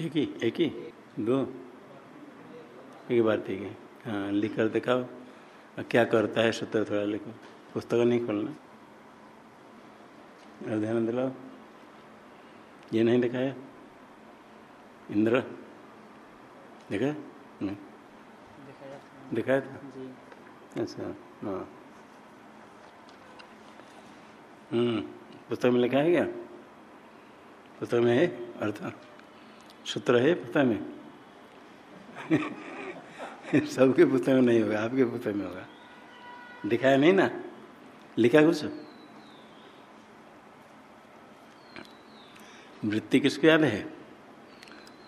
एक ही एक ही? दो? एक बार ठीक है। हाँ लिख कर दिखाओ। क्या करता है सूत्र थोड़ा लिखो। पुस्तक नहीं खोलना। और ध्यान दिलाओ। ये नहीं दिखाया इंद्र? देखा नहीं। दिखाया था अच्छा हाँ। हम्म पुस्तक में लिखा है क्या? पुस्तक में है? अर्थ सूत्र है पुस्तक में। सबके पुस्तक में नहीं होगा, आपके पुस्तक में होगा। दिखाया नहीं ना? लिखा कुछ? वृत्ति किसको याद है?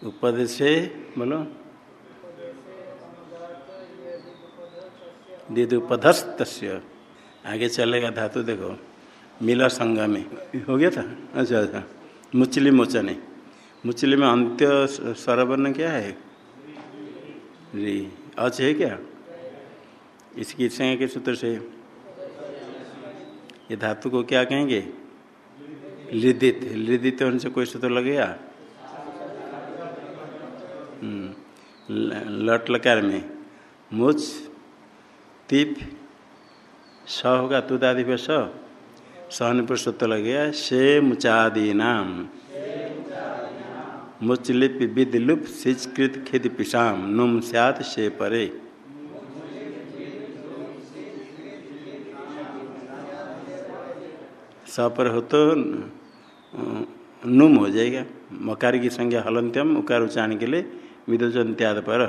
उपदेश, बोलो। दिदुपधस्त आगे चलेगा धातु, देखो। मिला संगा में हो गया था? अच्छा अच्छा। मुचली मोचने। मुचली में अंत्य स्वरवर्ण क्या है? री। अच है क्या? इसकी संज्ञा के सूत्र से। ये धातु को क्या कहेंगे? लिदित। लिदित होने से कोई सूत्र लगेगा? लट लकार में। मुच, तिप, स होगा, तुदादि पे सहन पर सूत्र लगेगा से मुचादी नाम मुचलिप विदलुप सिचकृत खिद पिशाम, नुम सत से परे। स पर हो तो नुम हो जाएगा। मकार की संज्ञा हलंत्यम, उकार उच्चारण के लिए विदोचंत्याद पर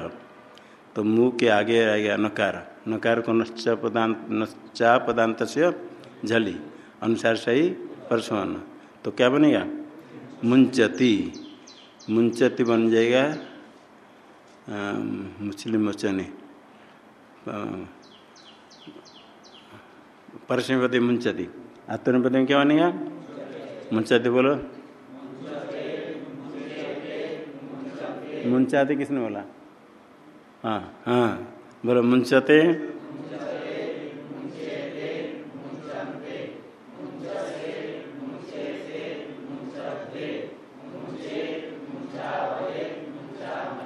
तो मुँह के आगे आएगा नकार। नकार को नश्चा पदांत नश्चा पदांत से झली। अनुसार सही, परसवन। तो क्या बनेगा? मुंचती मुंचती बन जाएगा मुस्लिम मोचने परसपति मुंचती। आत्मनिपति में क्या बनेगा? मुंचती बोलो। मुंचाते किसने बोला? हाँ हाँ बोलो मुंचते।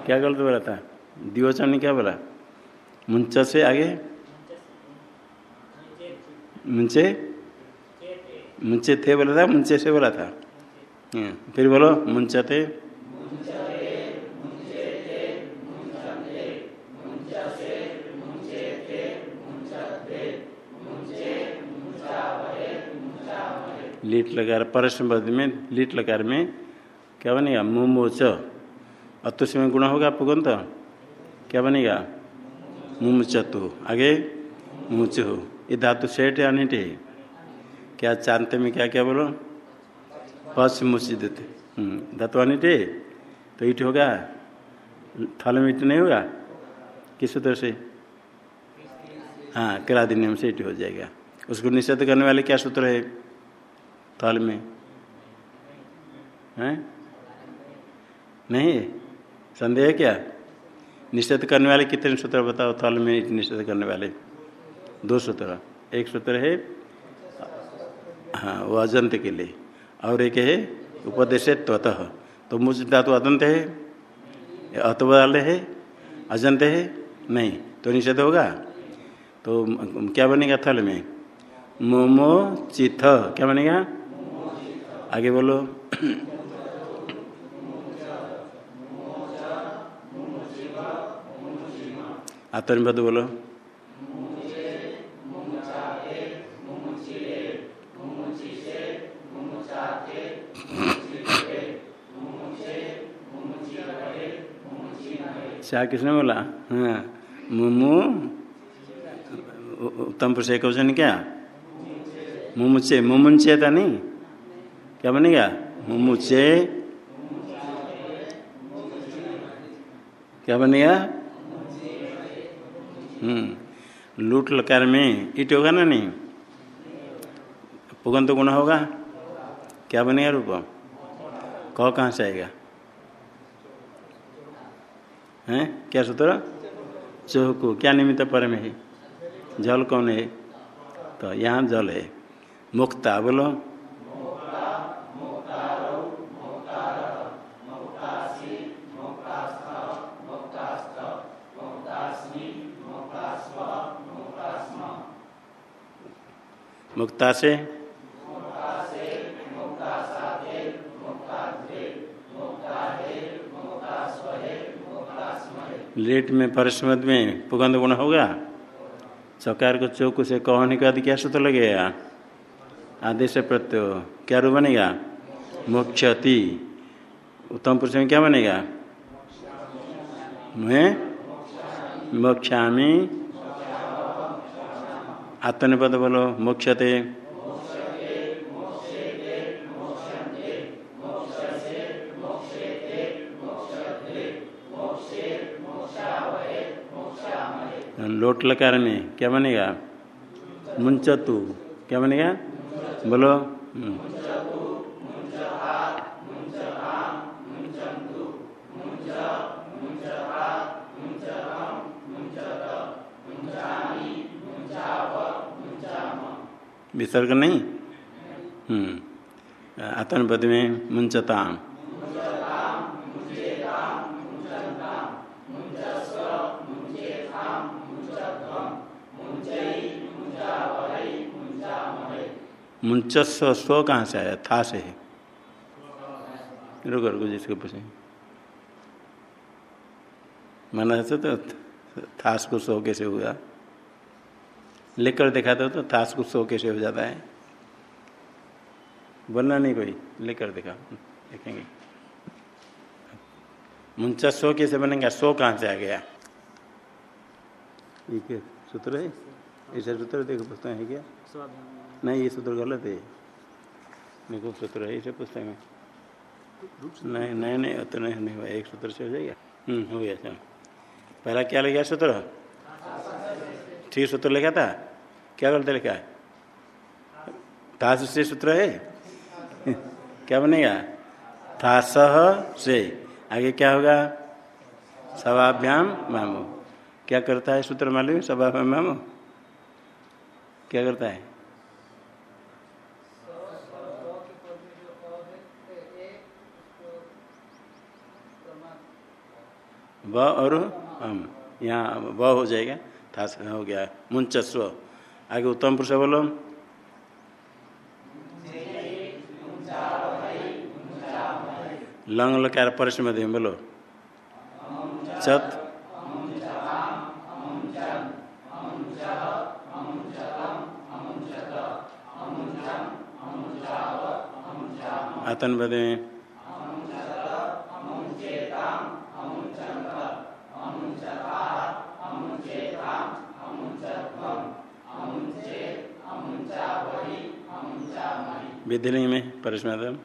क्या गलत बोला था? दिवचन ने क्या बोला? मुंच से आगे? मुंचे? मुंचे थे बोला था, मुंचे से बोला था। फिर बोलो मुंचते लीट लकार परस्म में लीट लकार में क्या बनेगा? मुमोच। अतुष में गुण होगा पुगंत क्या बनेगा? मुमचतु। आगे? मुच हो ये धातु सेठ या नीट है? क्या चांते में क्या क्या बोलो? पस मुची देते धातु अनिट है? तो ईट होगा? थल में ईट नहीं होगा? किस सूत्र से? हाँ किरादिनियम से ईट हो जाएगा। उसको निषेध करने वाले क्या सूत्र है? थल में। है? नहीं संदेह क्या? निषेध करने वाले कितने सूत्र बताओ? थल में निषेध करने वाले दो सूत्र। एक सूत्र है हाँ वो अजंत के लिए। और एक है उपदेश त्वतः तो मुझ धातु अदंत है? अत वाले है? अजंत है? नहीं। तो निषेध होगा? तो क्या बनेगा थल में? मोमो चिथ क्या बनेगा? आगे बोलो। आत्मनिपद बोलो। क्या किसने बोला? हाँ। मुमु उत्तम पुरुष एक वचन क्या? मुमुचे मुमुचे था नहीं? क्या बनेगा मुमुचे क्या बनेगा लूट लकार में ईट होगा ना नहीं? पुगंत गुण होगा। क्या बनेगा रूप? कह कहाँ से आएगा? हैं? क्या सूत्र? चौको क्या निमित्त पर में है? जल कौन है? तो यहाँ जल है। मुक्ता बोलो। मुक्ता से। लेट में परस्मद में, पुगंध गुण होगा चकार को चौक से कहने के क्या सूत्र लगेगा आदेश प्रत्यय क्या रूप बनेगा? मोक्षति। उत्तम पुरुष में क्या बनेगा? मैं? मोक्षामी। आत्मनिपद बोलो मोक्षते। लोट लकार में क्या बनेगा? मुंचतु क्या बनेगा? बोलो विसर्ग नहीं? हम्म। आत्मपद में मुंचताम मुंचस्व स्व कहाँ से आया? था से है। रुको रुको, जिसको पूछे। माना तो थास को सो कैसे हुआ? लेकर देखा तो, तो थास को सो कैसे हो जाता है। बोलना नहीं कोई लेकर देखा देखेंगे। मुंचा सो कैसे बनेगा सो कहाँ से आ गया? है सूत्र है? ऐसा सूत्र देखो पुस्तक है क्या? नहीं ये सूत्र गलत है। देखो सूत्र है इसे पुस्तक में। नहीं नहीं नहीं तो नहीं हुआ एक सूत्र से हो जाएगा। हम्म हो गया पहला क्या लग गया सूत्र? ठीक सूत्र लिखा था? क्या गलत लिखा है था से सूत्र है? क्या बनेगा? सह से। आगे क्या होगा? सवाभ्याम मामो। क्या करता है सूत्र मालूम सवाभ्याम मामो। क्या करता है? व और हम। यहाँ व हो जाएगा। था हो गया, मुंचस्व। आगे उत्तम पुरुष बोलो। लंग लकार परस में बोलो। चत। आतन बदे विधिलिंग में परस्मतम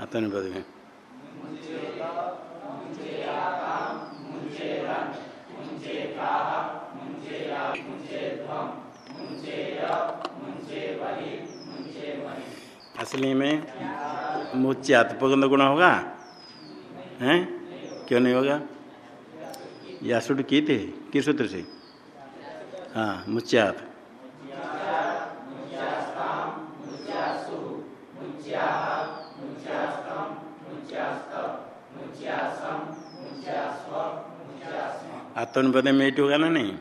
आतन पद में। असली में मुच्यात पुगंध गुण होगा। हैं? क्यों नहीं होगा? या सुट की थे, किस सूत्र से? हाँ मुच्यात आत्मनिपद में इट होगा ना नहीं?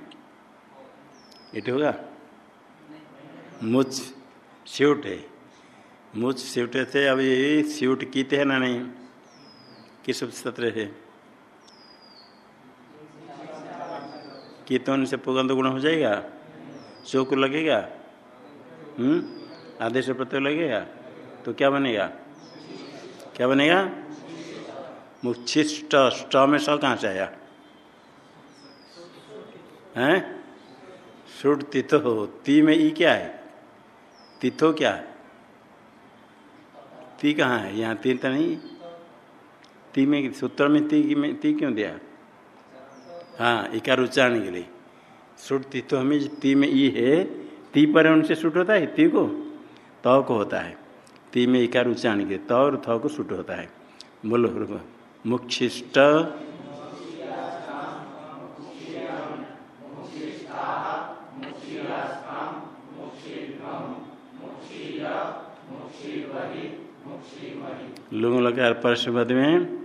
इट होगा? मुच, स्यूट है। मुच, स्यूट थे अभी स्यूट कीते है ना नहीं? किस सत्र है। कीतन से पुगंध गुण हो जाएगा। चौक लगेगा। हम्म? आदेश प्रत्यय लगेगा। तो क्या बनेगा? क्या बनेगा? मुच्छिष्ट स्ट में स कहाँ से आया? हैं? सुट तिथो ती में ई क्या है? तिथो क्या? ती कहाँ है? यहाँ तीन तो नहीं। ती में सूत्र में ती में ती क्यों दिया? हाँ इकार उच्चारण के लिए। सुट तिथो हमें ती में ई है, ती पर उनसे सुट होता है, ती को? त को होता है। ती में इकार उच्चारण के त और थ को सुट होता है। बोलो मुक्षिष्ट, लुंग परसम पद में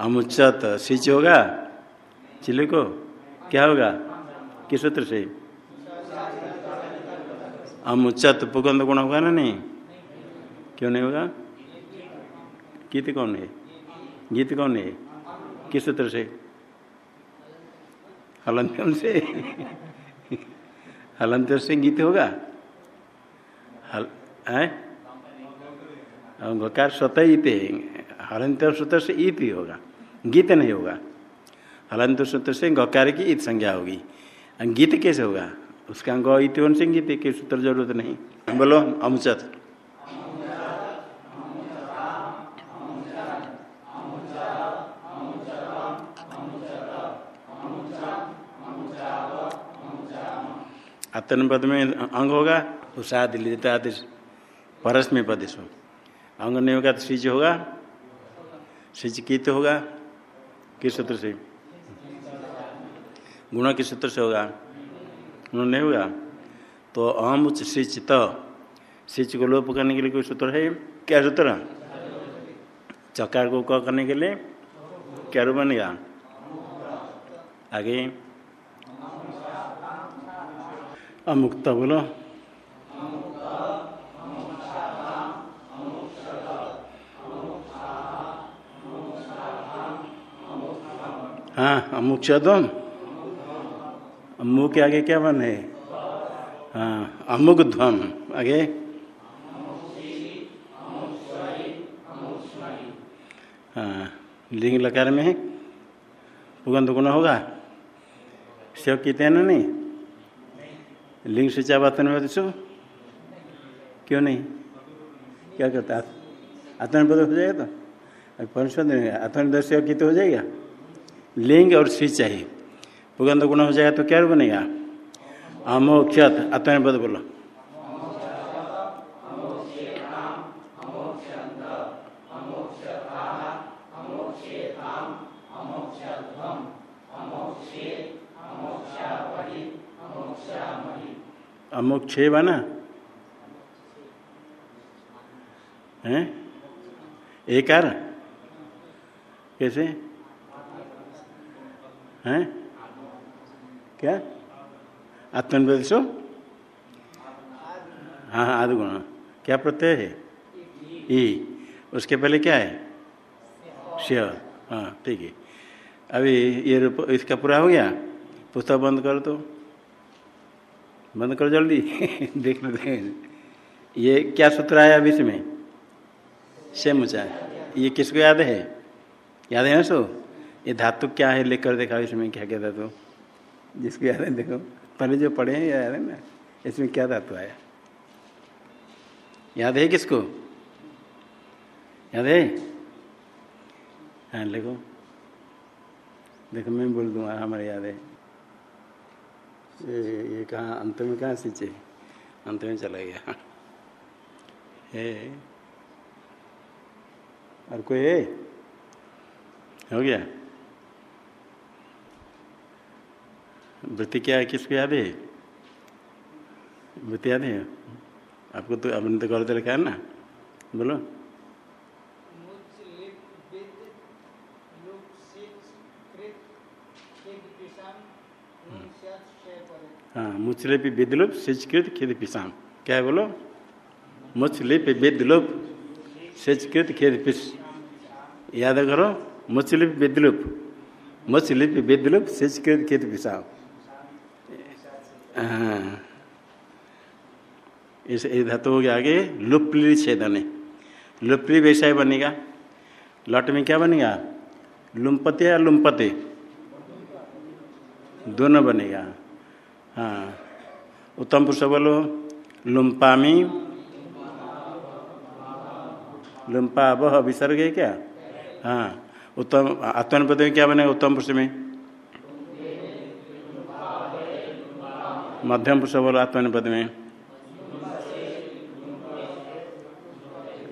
अमुचत सिच होगा? चिल्ले को? क्या होगा? किस सूत्र से? अमुचत पुगंध गुण होगा ना नहीं? क्यों नहीं होगा? गीत कौन है? गीत कौन है? किस सूत्र से? हलंत्यम से। हलंत्य से गीत होगा? हल है? गकार स्वतः इत हलंत सूत्र से ईत ही होगा। गीत नहीं होगा। हलंत सूत्र से गकार की ईत संज्ञा होगी। गीत कैसे होगा? उसका ग इत से गीत की सूत्र ज़रूरत नहीं। बोलो, अमुचत। आतन पद में अंग होगा तो साध लिता परस में पदेश अंग नहीं होगा तो सिच होगा। सिच कित होगा, किस सूत्र से? गुण किस सूत्र से होगा? गुण नहीं होगा? तो अहम उच्च सिच को लोप करने के लिए कोई सूत्र है? क्या सूत्र? चकार को क करने के लिए? क्या रूप बनेगा? आगे। अमुक्त बोलो। हाँ अमुक्षदम अम्मू के आगे क्या बन? है हाँ अमुक ध्वम आगे? हाँ लिंग लकार में पुगंध गुण होगा। सेव कहते हैं ना नहीं? लिंग से चावातन में तो क्यों नहीं? क्या करता? आत्मनिर्भर हो जाएगा तो? परमेश्वर आत्मनिर्भर सेवा की तो हो जाएगा? लिंग और सी चाहिए। पुगंध गुण हो जाएगा तो क्या बनेगा? अमोक्षत। आत्मनिर्भर बोलो। छः बना है? एकार? कैसे? हैं? क्या? आत्मनिर्देशो? हाँ हाँ आदि गुण। क्या प्रत्यय है? ई। उसके पहले क्या है? श्य। हाँ ठीक है। अभी ये रूप, इसका पूरा हो गया? पुस्तक बंद करो तो बंद करो जल्दी। देख लेते हैं ये क्या सूत्र आया अभी इसमें सेम ऊँचा ये किसको याद है? याद है ना सो? ये धातु क्या है लेकर देखा, इसमें क्या क्या धातु? जिसको याद है, देखो। पहले जो पढ़े हैं, याद है ना? इसमें क्या धातु आया? याद है किसको? याद है? हाँ देखो देखो, मैं बोल दूँगा हमारे याद है। ये ये कहाँ, अंत में कहाँ सींचे? अंत में चला गया। है? और कोई है? हो गया? वृत्ति क्या है किसको याद है वृत्ति याद है? आपको तो आपने तो गलत लिखा है ना? बोलो। हाँ मुचलिपि विद्लुप सिचकृत खेद पिसाम क्या है बोलो? मुचलिपि विद्लुप सिचकृत खेद पिस याद करो मुचलिप विद्लुप मुचलिप विद्लुप सिचकृत खेद पिसाम इस धातु हो गया आगे लुप्ली छेदन लुप्ली वैसा ही बनेगा। लट में क्या बनेगा? लुम्पते या लुम्पते? दोनों बनेगा। हाँ। उत्तम पुरुष बोलो, लुम्पामी। लुम्पा वह विसर्ग है क्या? हाँ। उत्तम आत्मनिपद में क्या बनेगा? उत्तम पुरुष में। मध्यम पुरुष बोलो आत्मनिपद में।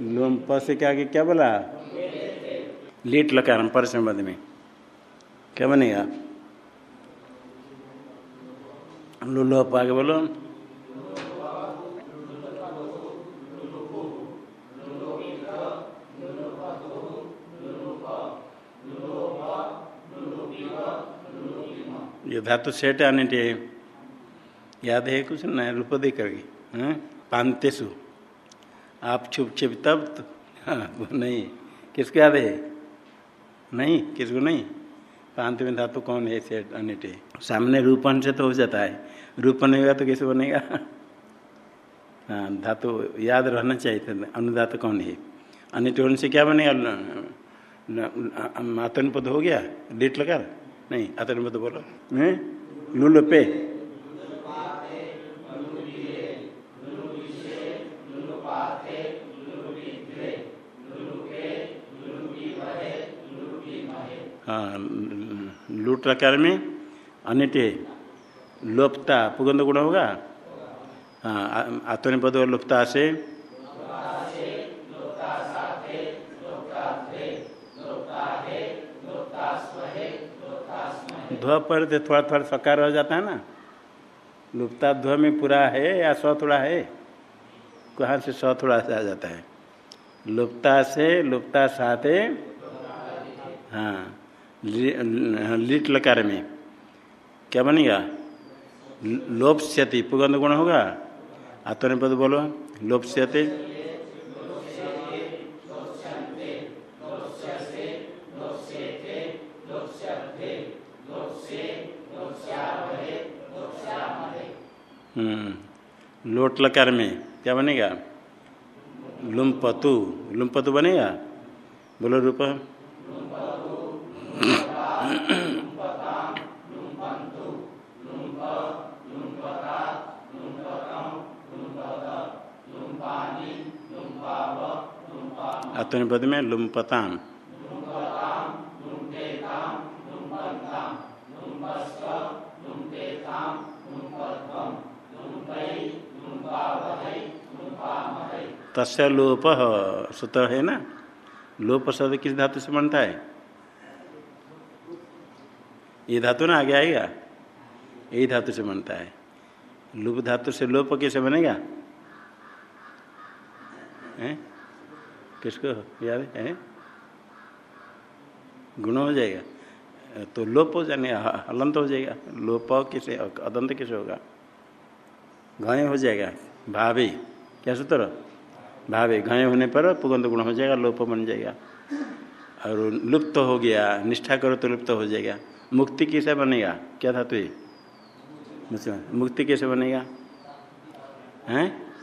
लुम्प से क्या आगे क्या बोला? लीट लकार परसम पद में। क्या बनेगा? लुलोप आगे बोलो। ये धातु तो सेट आने चाहिए याद है कुछ? नया रूप दे करके हाँ? पांतेसु। आप छुप छिप तब तो, हाँ, नहीं। किसको याद है? नहीं? किसको नहीं? पांत में धातु कौन है सेठ अनिटे? सामने रूपन से तो हो जाता है। रूपन होगा तो कैसे बनेगा? हाँ धातु याद रहना चाहिए था। अनुदात कौन है? अनिट होने से क्या बनेगा? आतन पद हो गया? लेट लगा? नहीं आतन पद बोलो। लुल पे लूट लकार में अनिटे लोपता पुगंध गुण होगा? हाँ आत्मनिपद और लुप्ता से? ध्व पर तो थोड़ा थोड़ा सकार हो जाता है ना? लुप्ता ध्व में पूरा है या सौ थोड़ा है? कहाँ से सौ थोड़ा सा आ जाता है? लुप्ता से, लुप्ता साथे? हाँ। लिट लकार में। क्या बनेगा? लोपस्यति पुगंध गुण होगा? आत्मनिपद बोलो। लोपस्यते हम्म लोट लकार में। क्या बनेगा? लुम्पतु। लुम्पतु बनेगा? बोलो रूप। आत्मनिपद में लुम्पताम। तस्य लोप सूत्र है ना? लोप शब्द किस धातु से बनता है? ये धातु ना आगे आएगा? यही धातु से बनता है। लुप धातु से लोप कैसे बनेगा? है? किसको याद है? गुण हो जाएगा। तो लोप हो जाने हलंत हो जाएगा। लोप किसे अदंत किसे होगा। घय हो जाएगा। भाभी क्या सूत्र? भावे। घय होने पर पुगंध गुण हो जाएगा, लोप बन जाएगा। और लुप्त तो हो गया। निष्ठा करो तो लुप्त तो हो जाएगा। मुक्ति कैसे बनेगा? क्या था तो मुक्ति कैसे बनेगा? हैं?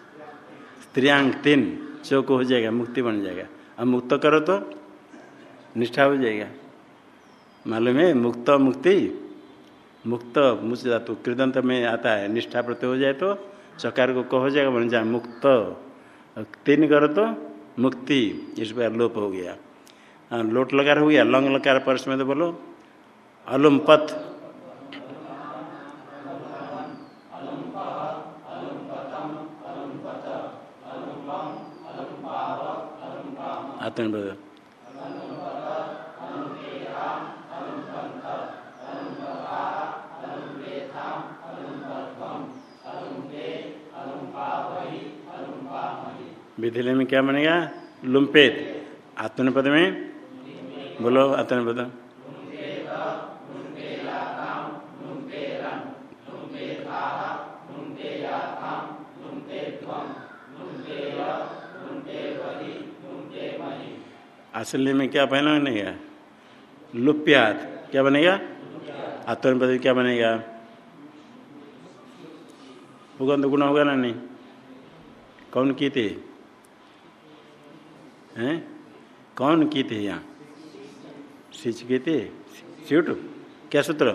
स्त्रियांग तीन, चौक हो जाएगा, मुक्ति बन जाएगा। अब मुक्त करो तो निष्ठा हो जाएगा। मालूम है? मुक्त मुक्ति। मुक्त, मुझ धातु कृदंत में आता है। निष्ठा प्रत्यय हो जाए तो चकार को कहो जाएगा, बन जाए मुक्त। तीन करो तो मुक्ति। इस बार लोप हो गया। हाँ लोट लगा हो गया। लंग लकार परस में तो बोलो। अलुमपथ आत्मनिर्भर विधिले में क्या बनेगा? लुम्पेत आत्मनिपद में? बोलो आत्मनिपद असली में क्या पहना बनेगा? लुप्यात क्या बनेगा? आत्मनिपद क्या बनेगा? भूगंध गुण होगा ना नहीं? कौन की थी? हैं? कौन की थे यहाँ? सिच की थे? स्यूट क्या सूत्र?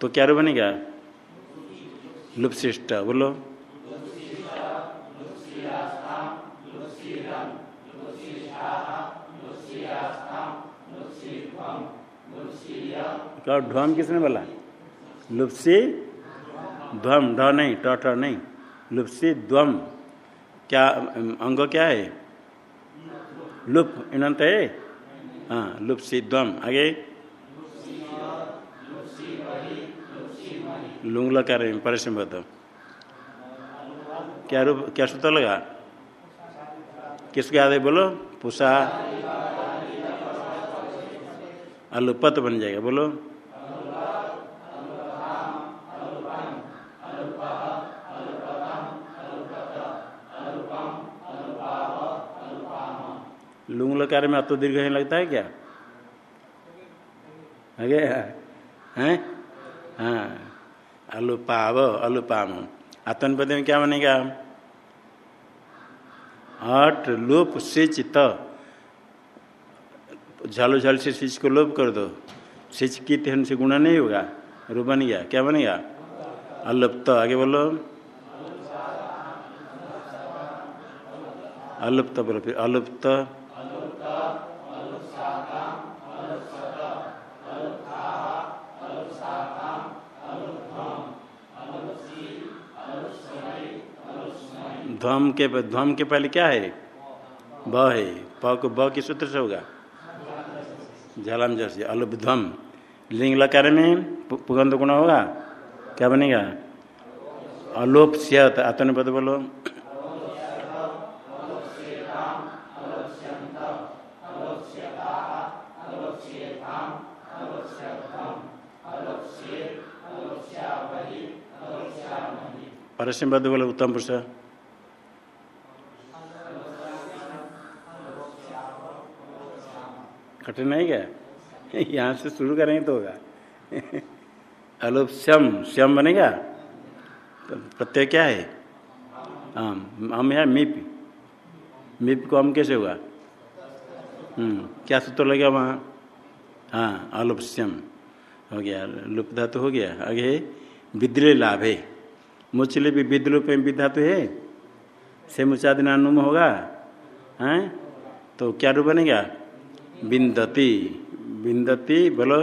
तो क्या बनेगा? लुपशिष्ट बोलो। क्या ढ्वम किसने बोला? लुप्सी? ध्वम, ढ नहीं, ट नहीं। लुप्सी, ध्वम। क्या, अंग क्या है? लुप, इनंत है? हाँ लुप सिद्धम आगे। लुंग लकार परिश्रम बता क्या रूप, क्या सूत्र लगा? किसके है बोलो? पुषा अलुपत बन जाएगा, बोलो। लुंग लकार में अतो दीर्घ ही लगता है क्या? आगे हैं? हाँ। अलुपाव, अलुपाम। आत्मपद में क्या बनेगा? अट लोप सिच त झलो झल से सिच को लोप कर दो। सिच की से गुणा नहीं होगा। रू बन गया। क्या बनेगा? अलुप्त आगे बोलो। अलुप्त बोलो फिर। अलुप्त ध्वम के ध्वम के पहले क्या है? ब है। प को ब के सूत्र से होगा। झलम जैसे अलुप ध्वम। लिंग लकार में पुगंध गुण होगा? क्या बनेगा? अलोप सियत। आत्म पद बोलो। परस्म पद बोलो, उत्तम पुरुष। कठिन नहीं क्या? यहाँ से शुरू करेंगे तो होगा। अलोप श्यम श्यम बनेगा? तो प्रत्यय क्या है? आम हम है मिप। मिप को हम कैसे हुआ? हम्म क्या सूत्र लगे वहाँ? हाँ अलुप्स्यम हो गया, लुप धातु हो गया। आगे विद्रे लाभ है। मुचले भी विद्रुप में विधातु है? से मुचाद नानुम होगा? हैं? तो क्या रूप बनेगा? बिंदती बिंदती बोलो।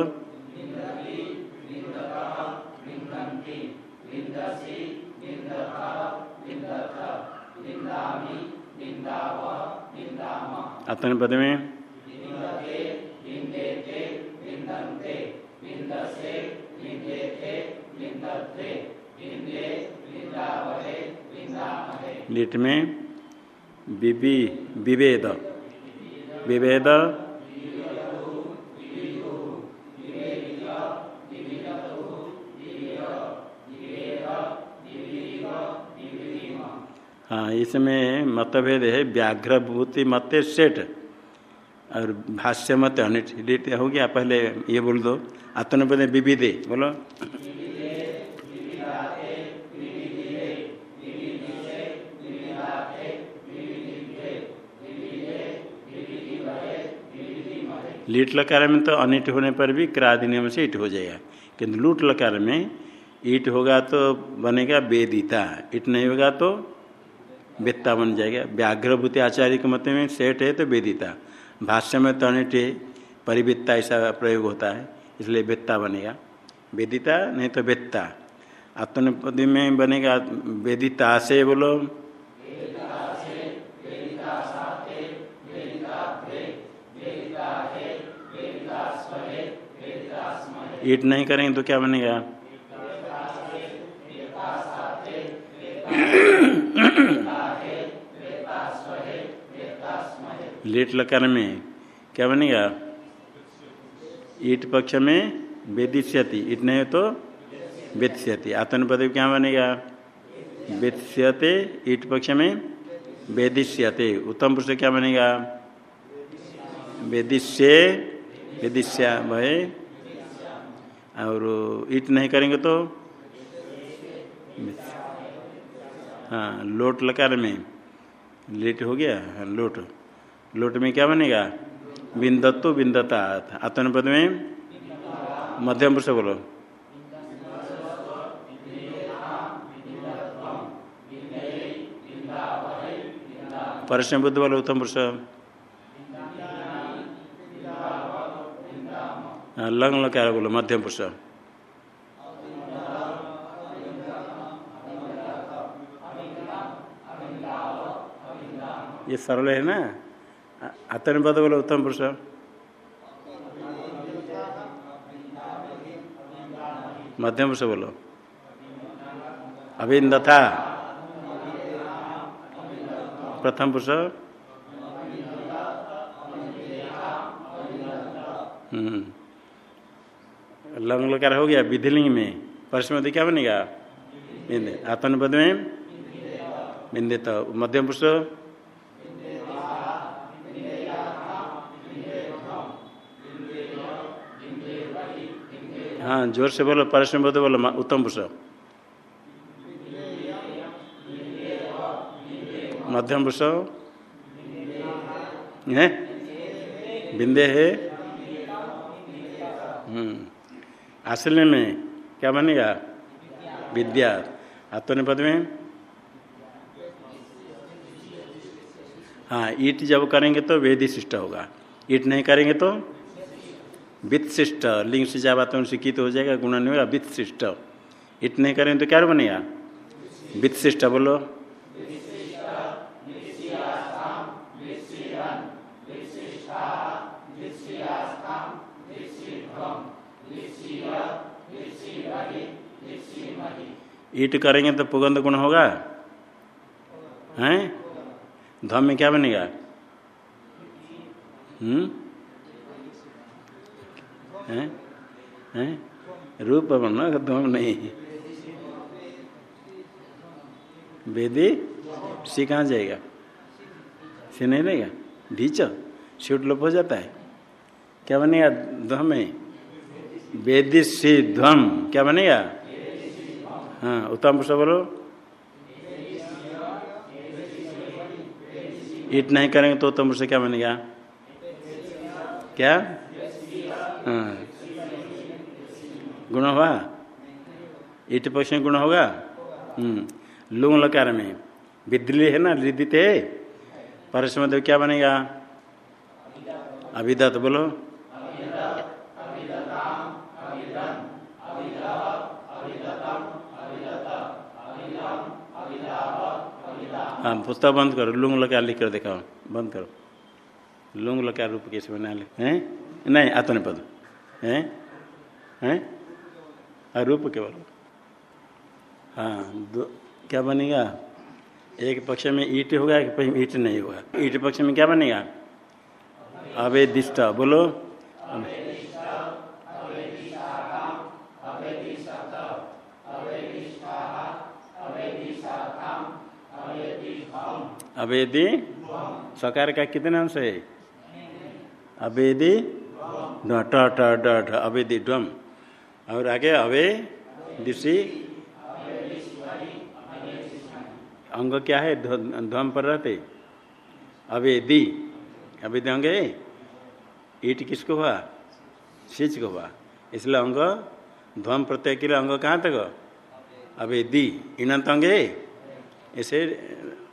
आत्म पद में। लिट में। विवि विभेद हाँ इसमें मतभेद है, व्याघ्रभूति मत सेठ। और भाष्य मत अनिट हो गया, पहले ये बोल दो। आत्मपद विविधे, बोलो। लीट लकार में तो अनिट होने पर भी क्रादि नियम से ईट हो जाएगा। किंतु लूट लकार में ईट होगा तो बनेगा वेदिता ईट नहीं होगा तो वेत्ता बन जाएगा। व्याघ्रभूति आचार्य के मत में सेठ है तो वेदिता। भाष्य में तो अनिट है, परिवेत्ता ऐसा प्रयोग होता है, इसलिए वेत्ता बनेगा। वेदिता नहीं तो वेत्ता। आत्मपदी में बनेगा, वेदिता से बोलो। ईट नहीं करेंगे तो क्या बनेगा? लेट लकार में, क्या बनेगा? ईट पक्ष में वेदिष्यति, ईट नहीं हो तो वेत्स्यति आत्मपद क्या बनेगा? वेत्स्यते ईट पक्ष में वेदिष्यते। उत्तम पुरुष क्या बनेगा? वेदिष्य, वेदिष्या भय। और ईट नहीं करेंगे तो हाँ लोट लकार में। लेट हो गया, लोट। लोट में क्या बनेगा? बिंदत्तो बिंदता आत्मपद में? मध्यम पुरुष बोलो। परसम बुद्ध बोलो, उत्तम पुरुष। लंग लकार बोलो, मध्यम पुरुष। ये सरल है ना? आत्मपद बोलो उत्तम पुरुष मध्यम पुरुष बोलो अभिन्दथा प्रथम पुरुष लंग लकार हो गया विधिलिंग में परसमति क्या बनेगा बिंदे आत्मपद में बिंदे तो मध्यम पुरुष हाँ ज़ोर से बोलो परसम बोलो बोलो उत्तम पुरुष मध्यम पुरुष है। बिंदे है। हम्म। असली में क्या बनेगा? विद्या। आत्मनिपद में? हाँ ईट जब करेंगे तो वेदी शिष्ट होगा। ईट नहीं करेंगे तो वित्त शिष्ट लिंग से जावा तो शिक्षित हो जाएगा, गुण नहीं होगा वित्त शिष्ट ईट नहीं करेंगे तो क्या बनेगा वित्त शिष्ट बोलो। ईट करेंगे तो पुगंध गुण होगा? हैं? धम में क्या बनेगा? हम्म? रूप बनना धम नहीं। वेदी? सी कहाँ जाएगा? सी नहीं रहेगा? ढीच? सीट लोप हो जाता है। क्या बनेगा ध्वम वेदी सी ध्वम। क्या बनेगा? हाँ उत्तम पुरुष बोलो। ईट नहीं करेंगे तो उत्तम पुरुष क्या बनेगा? क्या? गुण हुआ? ईट पक्ष में गुण होगा? हम्म। लुंग लकार में। विद्ली है ना? लिदित है? परसम क्या बनेगा? अभिदा तो बोलो। हाँ पुस्तक बंद करो। लुंग लकार लिख कर दिखाओ। बंद करो। लुंग लकार रूप कैसे बना ले हैं? नहीं पद। हैं? हैं? रूप केवल। हाँ दो, क्या बनेगा? एक पक्ष में ईट होगा, एक पक्ष में ईट नहीं होगा। ईट पक्ष में क्या बनेगा? अवेदिष्ट। बोलो। अवेदी? सकार का कितने अंश है? अवेदी? ट ड अवेदी डम और आगे, अवे दिशी अंग क्या है? ध्वम पर रहते। अवेदी। अवेदी अंग ईट किसको हुआ? सिच को हुआ। इसलिए अंग ध्वम प्रत्यय के लिए अंग कहाँ तक? अवेदी। इनंत अंग इसे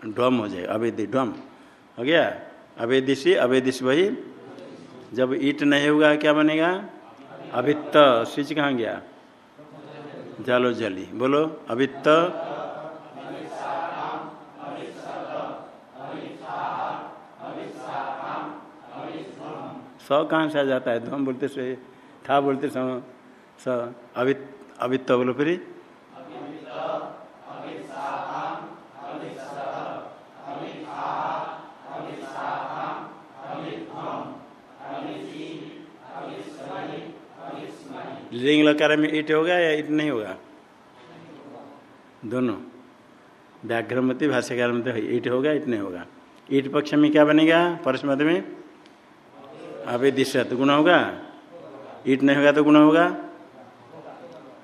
ड्वम हो जाए। अवेदी ड्वम हो गया? अवेदी से अवेदिश वही। जब ईट नहीं होगा, क्या बनेगा? अभित्त स्विच कहाँ गया? जालो जली। बोलो अभित्त स कहाँ से आ जाता है? ध्वम बोलते से, था बोलते स अभित अभित्त बोलो फिर। लिंग लकार में ईट होगा या ईट नहीं होगा? दोनों। व्याघ्रमती, भाष्यकार में तो ईट होगा ईट नहीं होगा। ईट पक्ष में क्या बनेगा? परस मध्य में? अवेदिशत गुण होगा। ईट नहीं होगा तो गुण होगा।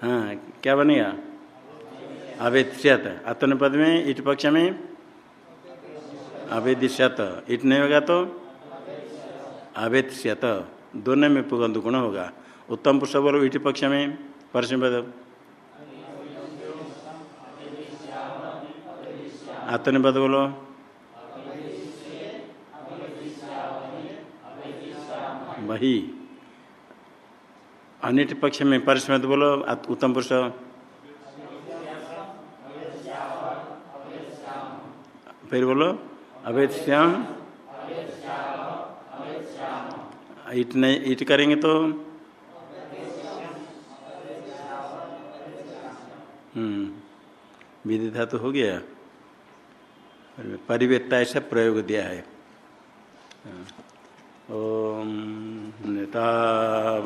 हाँ क्या बनेगा? अवेदिशत आत्मपद में ईट पक्ष में? अवेदिशत ईट नहीं होगा तो? अवेदश्यत दोनों में पुगंध गुण होगा। उत्तम पुरुष बोलो ईट पक्ष में परसम पद आत्मनिपद बोलो। वही अनिट पक्ष में परसमत बोलो। उत्तम पुरुष। फिर बोलो। अवैध श्याम। ईट नहीं ईट करेंगे तो हम्म। धातु तो हो गया। परिवेत्ता ऐसा प्रयोग दिया है। ओम नेता